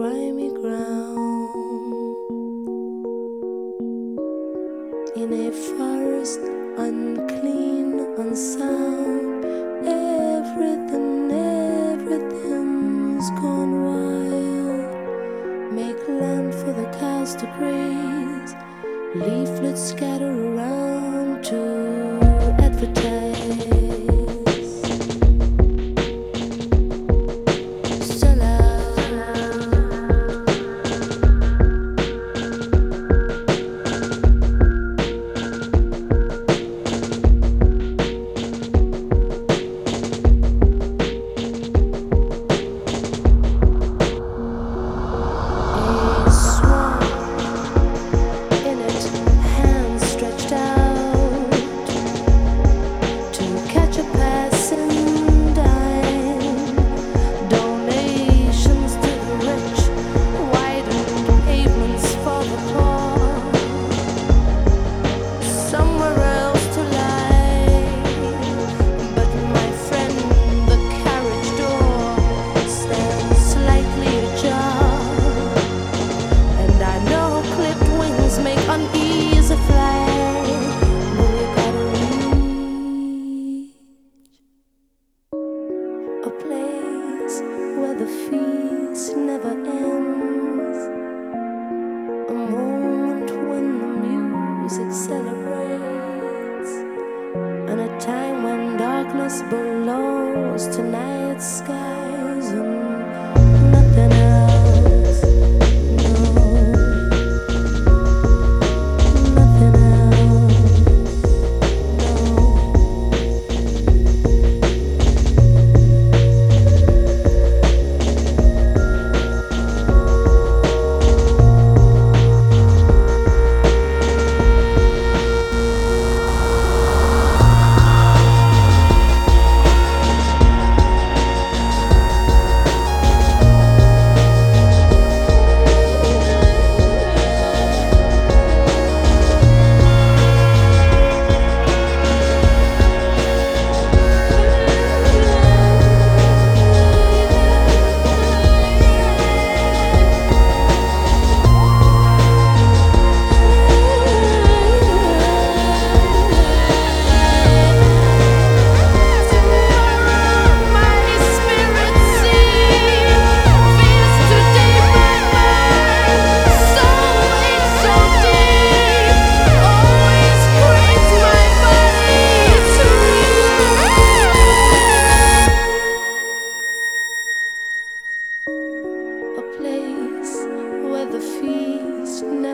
around in a forest unclean, unsound. Everything, everything's gone wild. Make land for the cows to graze. Leaflets scatter around to advertise. A place where the feast never ends. A moment when the music celebrates. And a time when darkness belongs to night skies